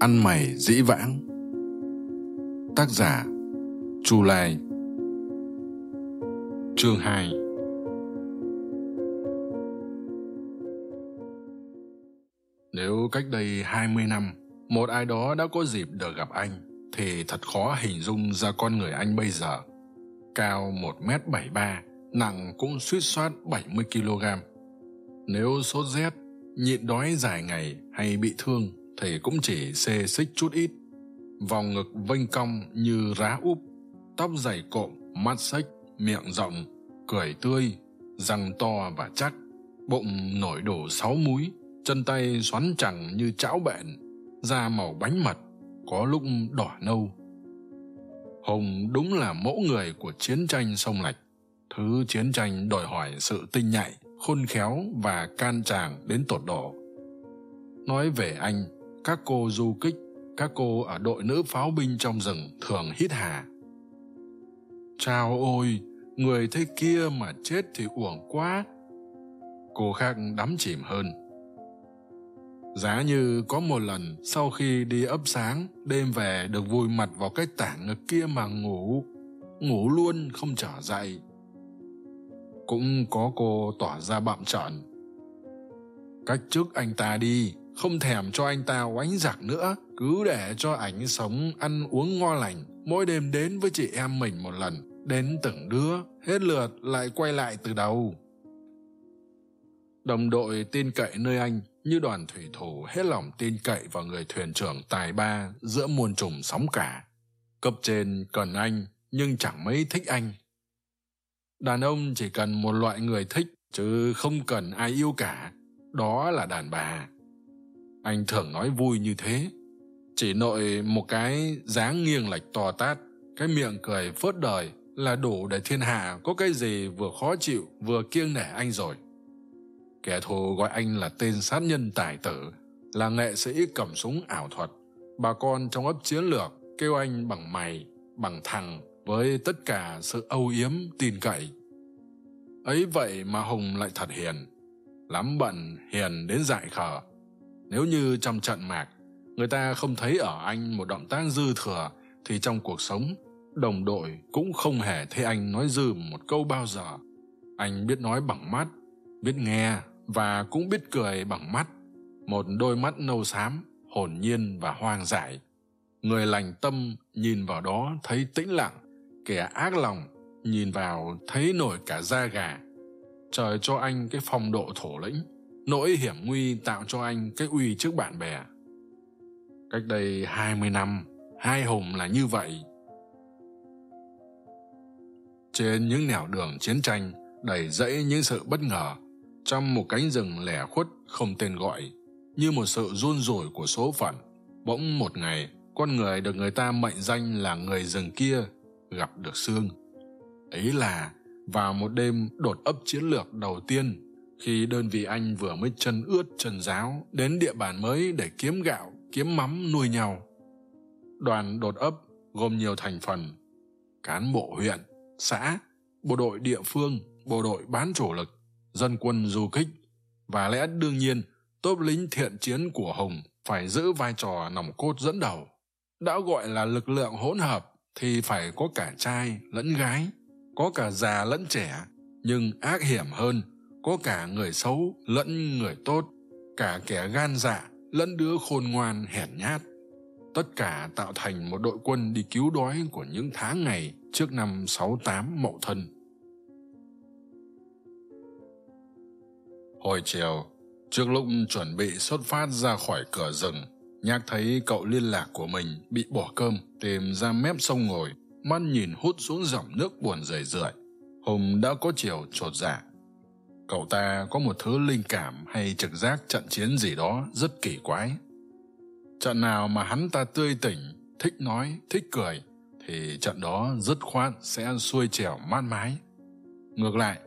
ăn mày dĩ vãng tác giả chu lai chương 2 Nếu cách đây 20 năm, một ai đó đã có dịp được gặp anh, thì thật khó hình dung ra con người anh bây giờ. Cao 1m73, nặng cũng suýt soát 70kg. Nếu sốt rét, nhịn đói dài ngày hay bị thương thì cũng chỉ xê xích chút ít. Vòng ngực vênh cong như rá úp, tóc dày cộm, mắt xếch, miệng rộng, cười tươi, răng to và chắc, bụng nổi đổ sáu múi, chân tay xoắn chẳng như chảo bện, da màu bánh mật, có lúc đỏ nâu. Hùng đúng là mẫu người của chiến tranh sông Lạch. Thứ chiến tranh đòi hỏi sự tinh nhạy, khôn khéo và can tràng đến tột độ. Nói về anh, các cô du kích, các cô ở đội nữ pháo binh trong rừng thường hít hà. Chào ôi, người thế kia mà chết thì uổng quá. Cô khác đắm chìm hơn. Giá như có một lần sau khi đi ấp sáng, đêm về được vùi mặt vào cái tảng ngực kia mà ngủ, ngủ luôn không trở dậy. Cũng có cô tỏ ra bạm trợn. Cách trước anh ta đi, không thèm cho anh ta oánh giặc nữa, cứ để cho ảnh sống ăn uống ngon lành, mỗi đêm đến với chị em mình một lần, đến từng đứa, hết lượt lại quay lại từ đầu. Đồng đội tin cậy nơi anh như đoàn thủy thủ hết lòng tin cậy vào người thuyền trưởng tài ba giữa muôn trùng sóng cả. Cấp trên cần anh nhưng chẳng mấy thích anh. Đàn ông chỉ cần một loại người thích chứ không cần ai yêu cả, đó là đàn bà. Anh thường nói vui như thế. Chỉ nội một cái dáng nghiêng lệch to tát, cái miệng cười phớt đời là đủ để thiên hạ có cái gì vừa khó chịu vừa kiêng nể anh rồi. Kẻ thù gọi anh là tên sát nhân tài tử, là nghệ sĩ cầm súng ảo thuật. Bà con trong ấp chiến lược kêu anh bằng mày, bằng thằng với tất cả sự âu yếm tin cậy. Ấy vậy mà Hùng lại thật hiền, lắm bận hiền đến dại khờ. Nếu như trong trận mạc, người ta không thấy ở anh một động tác dư thừa, thì trong cuộc sống, đồng đội cũng không hề thấy anh nói dư một câu bao giờ. Anh biết nói bằng mắt, biết nghe và cũng biết cười bằng mắt. Một đôi mắt nâu xám, hồn nhiên và hoang dại. Người lành tâm nhìn vào đó thấy tĩnh lặng, kẻ ác lòng nhìn vào thấy nổi cả da gà. Trời cho anh cái phong độ thổ lĩnh, nỗi hiểm nguy tạo cho anh cái uy trước bạn bè. Cách đây 20 năm, hai hùng là như vậy. Trên những nẻo đường chiến tranh, đầy rẫy những sự bất ngờ, trong một cánh rừng lẻ khuất không tên gọi, như một sự run rủi của số phận. Bỗng một ngày, con người được người ta mệnh danh là người rừng kia, gặp được xương. Ấy là vào một đêm đột ấp chiến lược đầu tiên khi đơn vị anh vừa mới chân ướt chân giáo đến địa bàn mới để kiếm gạo, kiếm mắm nuôi nhau. Đoàn đột ấp gồm nhiều thành phần, cán bộ huyện, xã, bộ đội địa phương, bộ đội bán chủ lực, dân quân du kích và lẽ đương nhiên tốp lính thiện chiến của hùng phải giữ vai trò nòng cốt dẫn đầu. Đã gọi là lực lượng hỗn hợp thì phải có cả trai lẫn gái, có cả già lẫn trẻ, nhưng ác hiểm hơn có cả người xấu lẫn người tốt, cả kẻ gan dạ lẫn đứa khôn ngoan hèn nhát. Tất cả tạo thành một đội quân đi cứu đói của những tháng ngày trước năm sáu tám mậu thân. Hồi chiều, trước lúc chuẩn bị xuất phát ra khỏi cửa rừng, nhạc thấy cậu liên lạc của mình bị bỏ cơm, tìm ra mép sông ngồi, mắt nhìn hút xuống dòng nước buồn rười rượi. Hùng đã có chiều trột dạ cậu ta có một thứ linh cảm hay trực giác trận chiến gì đó rất kỳ quái. Trận nào mà hắn ta tươi tỉnh, thích nói, thích cười, thì trận đó dứt khoát sẽ xuôi trèo mát mái. Ngược lại,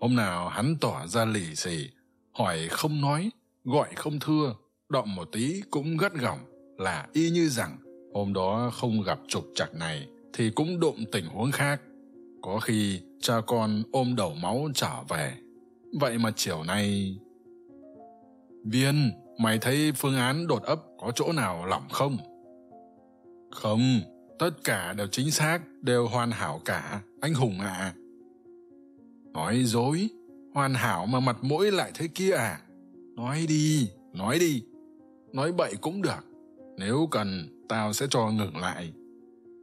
hôm nào hắn tỏ ra lì xì, hỏi không nói, gọi không thưa, động một tí cũng gắt gỏng là y như rằng hôm đó không gặp trục chặt này thì cũng đụng tình huống khác. Có khi cha con ôm đầu máu trở về vậy mà chiều nay, viên, mày thấy phương án đột ấp có chỗ nào lỏng không? Không, tất cả đều chính xác, đều hoàn hảo cả, anh hùng ạ. À. nói dối, hoàn hảo mà mặt mũi lại thế kia à? Nói đi nói đi. Nói bậy cũng được, nếu cần, tao sẽ cho ngừng lại.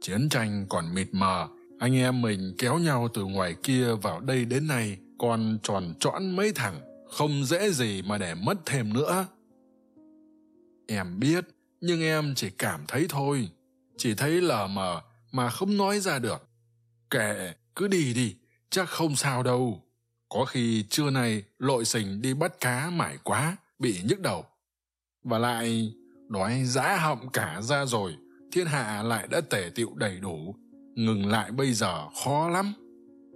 Chiến tranh còn mịt mờ, anh em mình kéo nhau từ ngoài kia vào đây đến nay còn tròn trõn mấy thằng, không dễ gì mà để mất thêm nữa. Em biết, nhưng em chỉ cảm thấy thôi. Chỉ thấy lờ mờ mà không nói ra được. Kệ, cứ đi đi, chắc không sao đâu. Có khi trưa nay lội sình đi bắt cá mải quá, bị nhức đầu. Và lại, đói dã họng cả ra rồi, thiên hạ lại đã tể tiệu đầy đủ. Ngừng lại bây giờ khó lắm.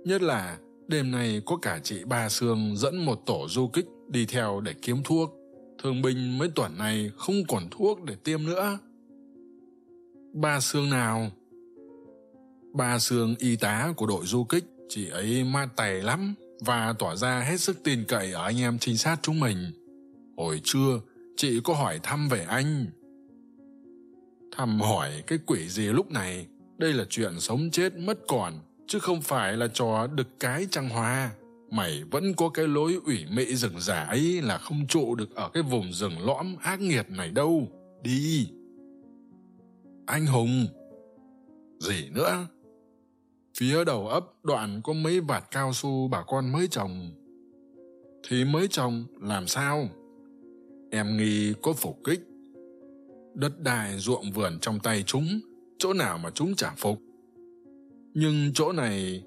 Nhất là đêm nay có cả chị ba sương dẫn một tổ du kích đi theo để kiếm thuốc. Thương binh mấy tuần này không còn thuốc để tiêm nữa. Ba sương nào? Ba sương y tá của đội du kích, chị ấy ma tày lắm và tỏ ra hết sức tin cậy ở anh em trinh sát chúng mình. Hồi trưa, chị có hỏi thăm về anh. Thăm hỏi cái quỷ gì lúc này? Đây là chuyện sống chết mất còn chứ không phải là trò đực cái trăng hoa. Mày vẫn có cái lối ủy mị rừng giả ấy là không trụ được ở cái vùng rừng lõm ác nghiệt này đâu. Đi. Anh hùng. Gì nữa? Phía đầu ấp đoạn có mấy vạt cao su bà con mới trồng. Thì mới trồng, làm sao? Em nghi có phục kích. Đất đai ruộng vườn trong tay chúng, chỗ nào mà chúng chả phục? Nhưng chỗ này,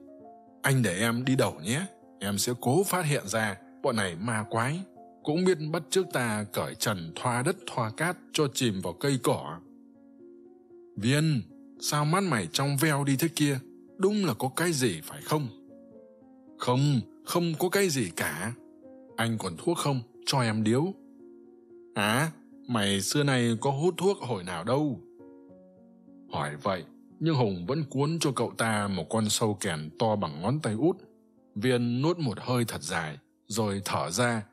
anh để em đi đầu nhé. Em sẽ cố phát hiện ra bọn này ma quái. Cũng biết bắt trước ta cởi trần, thoa đất, thoa cát cho chìm vào cây cỏ. Viên, sao mắt mày trong veo đi thế kia? Đúng là có cái gì phải không? Không không có cái gì cả. Anh còn thuốc không? Cho em điếu. À mày xưa nay có hút thuốc hồi nào đâu? Hỏi vậy nhưng hùng vẫn cuốn cho cậu ta một con sâu kèn to bằng ngón tay út. Viên nuốt một hơi thật dài, rồi thở ra,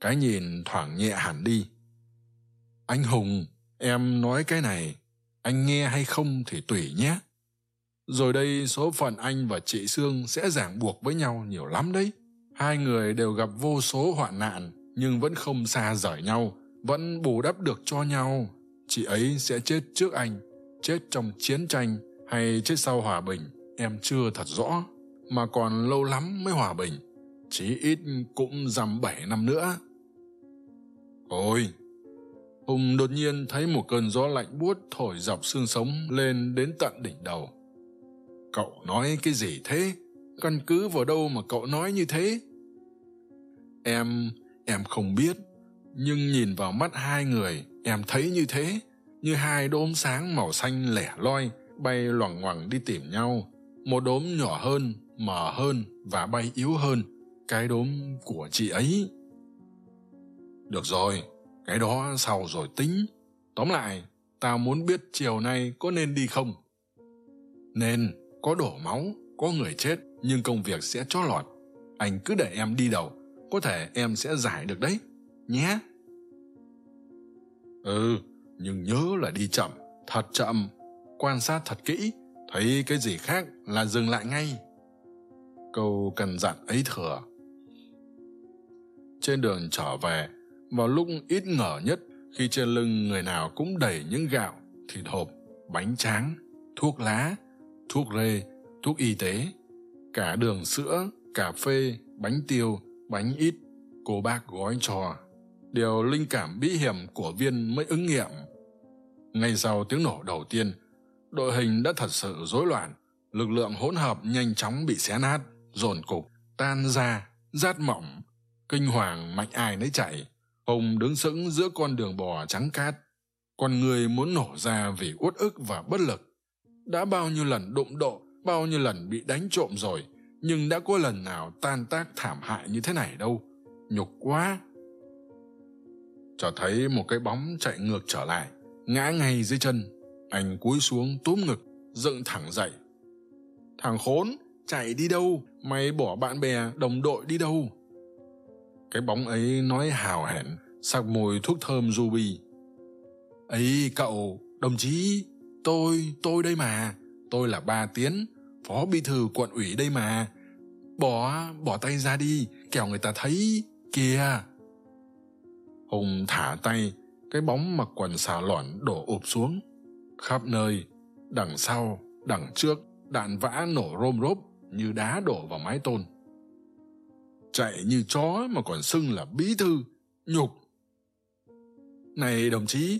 cái nhìn thoảng nhẹ hẳn đi. Anh hùng, em nói cái này, anh nghe hay không thì tùy nhé. Rồi đây số phận anh và chị sương sẽ ràng buộc với nhau nhiều lắm đấy. Hai người đều gặp vô số hoạn nạn, nhưng vẫn không xa rời nhau, vẫn bù đắp được cho nhau. Chị ấy sẽ chết trước anh, chết trong chiến tranh hay chết sau hòa bình, em chưa thật rõ, mà còn lâu lắm mới hòa bình, chí ít cũng dằm bảy năm nữa. Ôi, hùng đột nhiên thấy một cơn gió lạnh buốt thổi dọc xương sống lên đến tận đỉnh đầu. Cậu nói cái gì thế? Căn cứ vào đâu mà cậu nói như thế? Em em không biết, nhưng nhìn vào mắt hai người, em thấy như thế, như hai đốm sáng màu xanh lẻ loi bay loằng ngoằng đi tìm nhau. Một đốm nhỏ hơn, mờ hơn và bay yếu hơn. Cái đốm của chị ấy. Được rồi, cái đó sau rồi tính. Tóm lại, tao muốn biết chiều nay có nên đi không. Nên, có đổ máu, có người chết, nhưng công việc sẽ chó lọt. Anh cứ để em đi đầu có thể em sẽ giải được đấy. Nhé. Ừ nhưng nhớ là đi chậm, thật chậm quan sát thật kỹ, thấy cái gì khác là dừng lại ngay. Câu cần dặn ấy thừa. Trên đường trở về, vào lúc ít ngờ nhất, khi trên lưng người nào cũng đầy những gạo, thịt hộp, bánh tráng, thuốc lá, thuốc rê, thuốc y tế, cả đường sữa, cà phê, bánh tiêu, bánh ít, cô bác gói cho. Điều linh cảm bí hiểm của viên mới ứng nghiệm. Ngay sau tiếng nổ đầu tiên đội hình đã thật sự rối loạn. Lực lượng hỗn hợp nhanh chóng bị xé nát, dồn cục, tan ra, rát mỏng. Kinh hoàng mạnh ai nấy chạy. Hùng đứng sững giữa con đường bò trắng cát. Con người muốn nổ ra vì uất ức và bất lực. Đã bao nhiêu lần đụng độ, bao nhiêu lần bị đánh trộm rồi, nhưng đã có lần nào tan tác thảm hại như thế này đâu. Nhục quá. Cho thấy một cái bóng chạy ngược trở lại, ngã ngay dưới chân anh cúi xuống túm ngực, dựng thẳng dậy. Thằng khốn, chạy đi đâu? Mày bỏ bạn bè, đồng đội đi đâu? Cái bóng ấy nói hào hẹn, sặc mùi thuốc thơm ruby ấy cậu, đồng chí, tôi tôi đây mà. Tôi là ba tiến, phó bí thư quận ủy đây mà. Bỏ bỏ tay ra đi, kẻo người ta thấy, kìa. Hùng thả tay, cái bóng mặc quần xà lỏn đổ ụp xuống khắp nơi, đằng sau, đằng trước, đạn vã nổ rôm rốp như đá đổ vào mái tôn. Chạy như chó mà còn xưng là bí thư, nhục. Này đồng chí,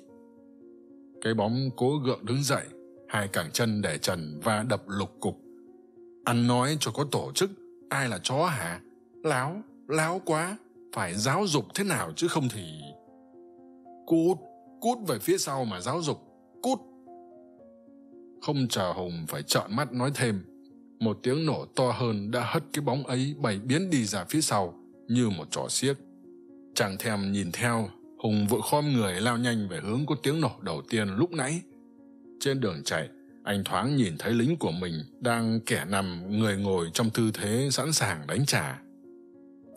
cái bóng cố gượng đứng dậy, hai cẳng chân để trần và đập lục cục. Ăn nói cho có tổ chức, ai là chó hả? Láo láo quá, phải giáo dục thế nào chứ không thì? Cút cút về phía sau mà giáo dục, cút không chờ hùng phải trợn mắt nói thêm. Một tiếng nổ to hơn đã hất cái bóng ấy bày biến đi ra phía sau, như một trò xiếc. Chàng thèm nhìn theo, hùng vội khom người lao nhanh về hướng có tiếng nổ đầu tiên lúc nãy. Trên đường chạy, anh thoáng nhìn thấy lính của mình đang kẻ nằm, người ngồi trong tư thế sẵn sàng đánh trả.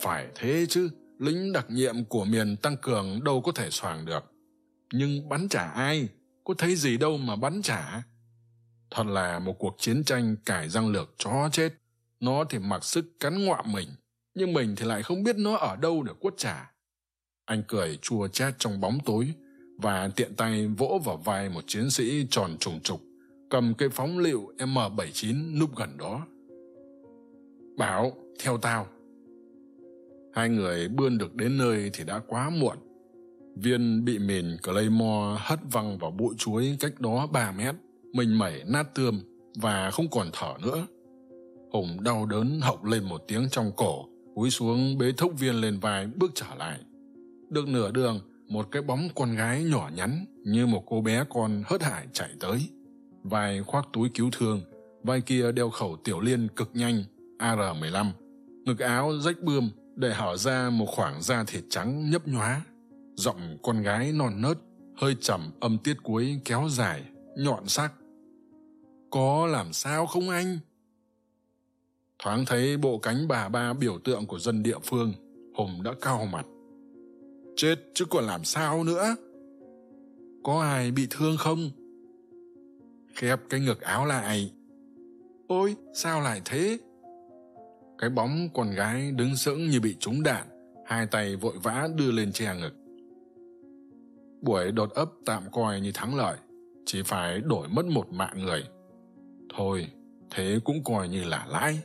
Phải thế chứ, lính đặc nhiệm của miền tăng cường đâu có thể xoàng được. Nhưng bắn trả ai? Có thấy gì đâu mà bắn trả? Thật là một cuộc chiến tranh cải răng lược chó chết. Nó thì mặc sức cắn ngoạm mình, nhưng mình thì lại không biết nó ở đâu để quất trả. Anh cười chua chát trong bóng tối và tiện tay vỗ vào vai một chiến sĩ tròn trùng trục, cầm cây phóng lựu m 79 núp gần đó. Bảo, theo tao. Hai người bươn được đến nơi thì đã quá muộn. Viên bị mìn claymore hất văng vào bụi chuối cách đó ba mét mình mẩy nát tươm và không còn thở nữa. Hùng đau đớn hộc lên một tiếng trong cổ, cúi xuống bế thốc viên lên vai, bước trở lại. Được nửa đường, một cái bóng con gái nhỏ nhắn như một cô bé con hớt hải chạy tới. Vai khoác túi cứu thương, vai kia đeo khẩu tiểu liên cực nhanh ar 15 ngực áo rách bươm để hở ra một khoảng da thịt trắng nhấp nhóa. Giọng con gái non nớt, hơi trầm, âm tiết cuối kéo dài nhọn sắc. Có làm sao không anh? Thoáng thấy bộ cánh bà ba biểu tượng của dân địa phương, hùng đã cau mặt. Chết chứ còn làm sao nữa? Có ai bị thương không? Khép cái ngực áo lại. Ôi, sao lại thế? Cái bóng con gái đứng sững như bị trúng đạn, hai tay vội vã đưa lên che ngực. Buổi đột ấp tạm coi như thắng lợi chỉ phải đổi mất một mạng người. Thôi, thế cũng coi như là lãi.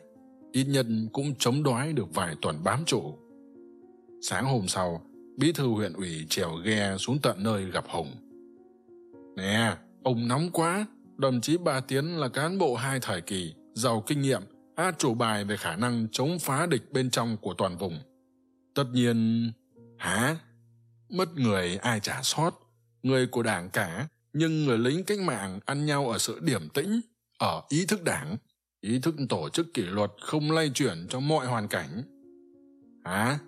Ít nhất cũng chống đói được vài tuần bám trụ. Sáng hôm sau, bí thư huyện ủy trèo ghe xuống tận nơi gặp hùng. Nè, ông nóng quá. Đồng chí ba tiến là cán bộ hai thời kỳ, giàu kinh nghiệm át chủ bài về khả năng chống phá địch bên trong của toàn vùng. Tất nhiên, hả? Mất người ai trả sót. Người của đảng cả nhưng người lính cách mạng ăn nhau ở sự điểm tĩnh, ở ý thức đảng, ý thức tổ chức kỷ luật không lay chuyển trong mọi hoàn cảnh. Hả?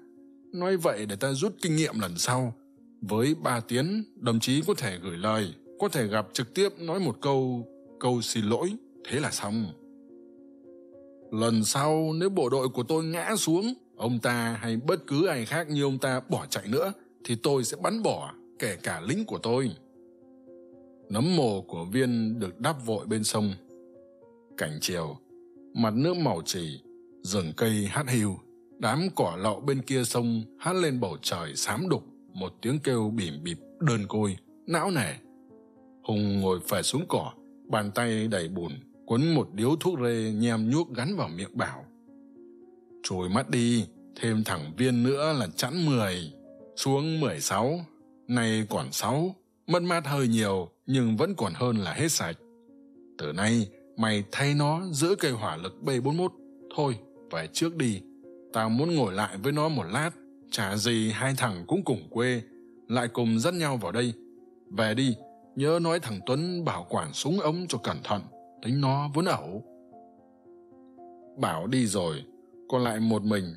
Nói vậy để ta rút kinh nghiệm lần sau. Với ba tiến, đồng chí có thể gửi lời, có thể gặp trực tiếp nói một câu câu xin lỗi, thế là xong. Lần sau, nếu bộ đội của tôi ngã xuống, ông ta hay bất cứ ai khác như ông ta bỏ chạy nữa, thì tôi sẽ bắn bỏ kể cả lính của tôi nấm mồ của viên được đắp vội bên sông. Cảnh chiều, mặt nước màu trì rừng cây hát hiu. Đám cỏ lậu bên kia sông hát lên bầu trời xám đục, một tiếng kêu bìm bịp đơn côi. Não nề hùng ngồi phải xuống cỏ, bàn tay đầy bùn, quấn một điếu thuốc rê nhem nhuốc gắn vào miệng bảo. Chùi mắt đi, thêm thẳng viên nữa là chẵn mười. Xuống mười sáu, nay còn sáu, mất mát hơi nhiều nhưng vẫn còn hơn là hết sạch. Từ nay, mày thay nó giữ cây hỏa lực b 41 thôi, về trước đi. Tao muốn ngồi lại với nó một lát. Chả gì hai thằng cũng cùng quê, lại cùng dắt nhau vào đây. Về đi, nhớ nói thằng tuấn bảo quản súng ống cho cẩn thận, tính nó vốn ẩu. Bảo đi rồi, còn lại một mình.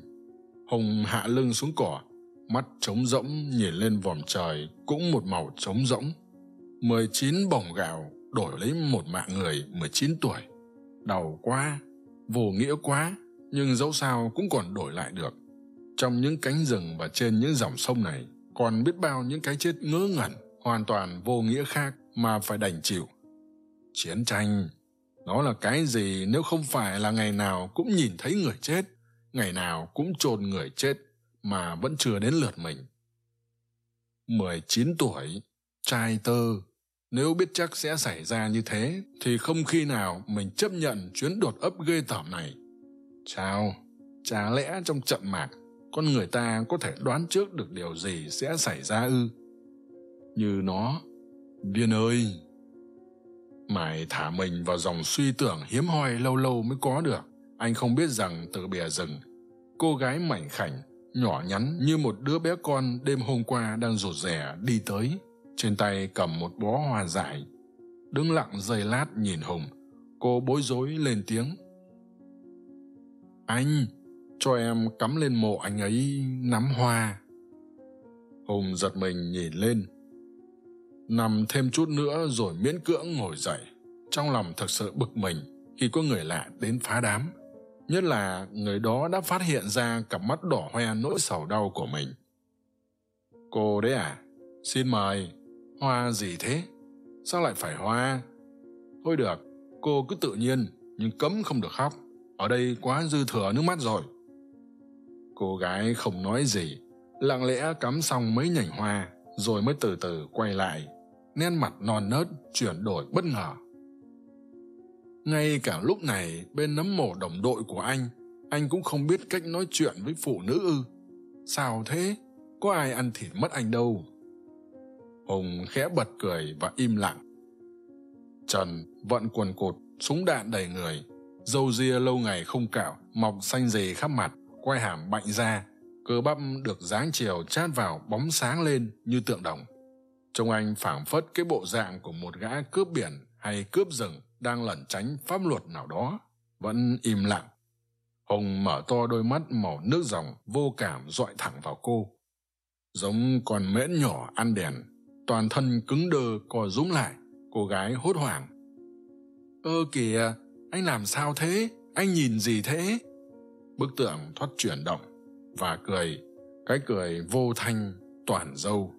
Hùng hạ lưng xuống cỏ, mắt trống rỗng nhìn lên vòm trời cũng một màu trống rỗng mười chín bồng gạo đổi lấy một mạng người mười chín tuổi. Đau quá, vô nghĩa quá, nhưng dẫu sao cũng còn đổi lại được. Trong những cánh rừng và trên những dòng sông này, còn biết bao những cái chết ngớ ngẩn, hoàn toàn vô nghĩa khác mà phải đành chịu. Chiến tranh, nó là cái gì nếu không phải là ngày nào cũng nhìn thấy người chết, ngày nào cũng chôn người chết mà vẫn chưa đến lượt mình. mười chín tuổi, trai tơ nếu biết chắc sẽ xảy ra như thế, thì không khi nào mình chấp nhận chuyến đột ấp ghê tởm này. Chào, chả lẽ trong trận mạc, con người ta có thể đoán trước được điều gì sẽ xảy ra ư? Như nó, viên ơi! Mày thả mình vào dòng suy tưởng hiếm hoi lâu lâu mới có được. Anh không biết rằng từ bìa rừng, cô gái mảnh khảnh, nhỏ nhắn như một đứa bé con đêm hôm qua đang rụt rè đi tới trên tay cầm một bó hoa dại. Đứng lặng giây lát nhìn hùng. Cô bối rối lên tiếng. Anh, cho em cắm lên mộ anh ấy nắm hoa. Hùng giật mình nhìn lên. Nằm thêm chút nữa rồi miễn cưỡng ngồi dậy. Trong lòng thật sự bực mình khi có người lạ đến phá đám. Nhất là người đó đã phát hiện ra cặp mắt đỏ hoe nỗi sầu đau của mình. Cô đấy à? Xin mời hoa gì thế? Sao lại phải hoa? Thôi được, cô cứ tự nhiên, nhưng cấm không được khóc. Ở đây quá dư thừa nước mắt rồi. Cô gái không nói gì, lặng lẽ cắm xong mấy nhành hoa, rồi mới từ từ quay lại. Nét mặt non nớt, chuyển đổi bất ngờ. Ngay cả lúc này, bên nấm mổ đồng đội của anh anh cũng không biết cách nói chuyện với phụ nữ ư. Sao thế? Có ai ăn thịt mất anh đâu? Hùng khẽ bật cười và im lặng. Trần vận quần cột súng đạn đầy người. Râu ria lâu ngày không cạo, mọc xanh dề khắp mặt, quai hàm bạnh ra cơ bắp được dáng chiều chát vào bóng sáng lên như tượng đồng. Trông anh phảng phất cái bộ dạng của một gã cướp biển hay cướp rừng đang lẩn tránh pháp luật nào đó. Vẫn im lặng. Hùng mở to đôi mắt màu nước dòng, vô cảm dọi thẳng vào cô. Giống con mễn nhỏ ăn đèn toàn thân cứng đơ, co rúm lại, cô gái hốt hoảng. Ơ kìa, anh làm sao thế? Anh nhìn gì thế? Bức tượng thoát chuyển động và cười, cái cười vô thanh, toàn dâu.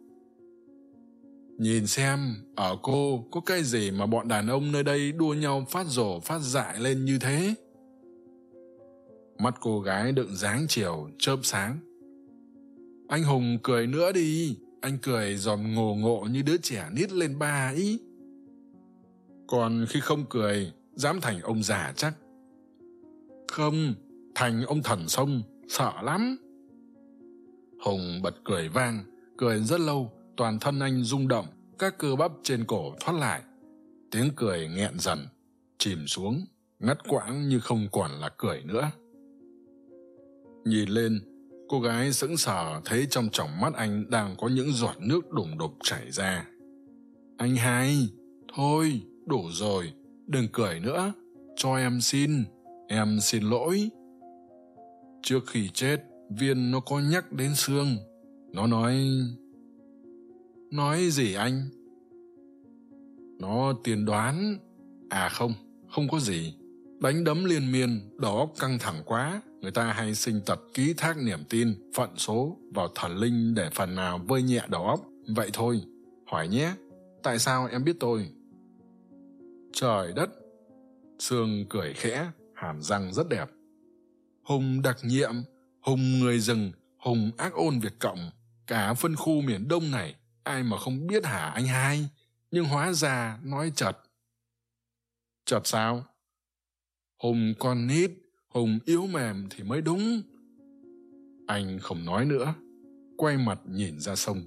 Nhìn xem, ở cô có cái gì mà bọn đàn ông nơi đây đua nhau phát rổ phát dại lên như thế? Mắt cô gái đựng dáng chiều chớp sáng. Anh hùng cười nữa đi anh cười giòn ngồ ngộ như đứa trẻ nít lên ba ý. Còn khi không cười, dám thành ông già chắc. Không, thành ông thần sông, sợ lắm. Hùng bật cười vang, cười rất lâu, toàn thân anh rung động, các cơ bắp trên cổ thoát lại. Tiếng cười nghẹn dần, chìm xuống, ngắt quãng như không còn là cười nữa. Nhìn lên cô gái sững sờ, thấy trong tròng mắt anh đang có những giọt nước đùng đục chảy ra. Anh hai, thôi, đủ rồi, đừng cười nữa. Cho em xin em xin lỗi. Trước khi chết, viên nó có nhắc đến xương nó nói nói gì anh? Nó tiên đoán à không không có gì đánh đấm liên miên đầu óc căng thẳng quá. Người ta hay sinh tật ký thác niềm tin, phận số vào thần linh để phần nào vơi nhẹ đầu óc. Vậy thôi, hỏi nhé, tại sao em biết tôi? Trời đất! Sương cười khẽ, hàm răng rất đẹp. Hùng đặc nhiệm, hùng người rừng, hùng ác ôn việt cộng. Cả phân khu miền đông này, ai mà không biết hả anh hai? Nhưng hóa ra nói chật. Chật sao? Hùng con nít, hùng yếu mềm thì mới đúng. Anh không nói nữa, quay mặt nhìn ra sông.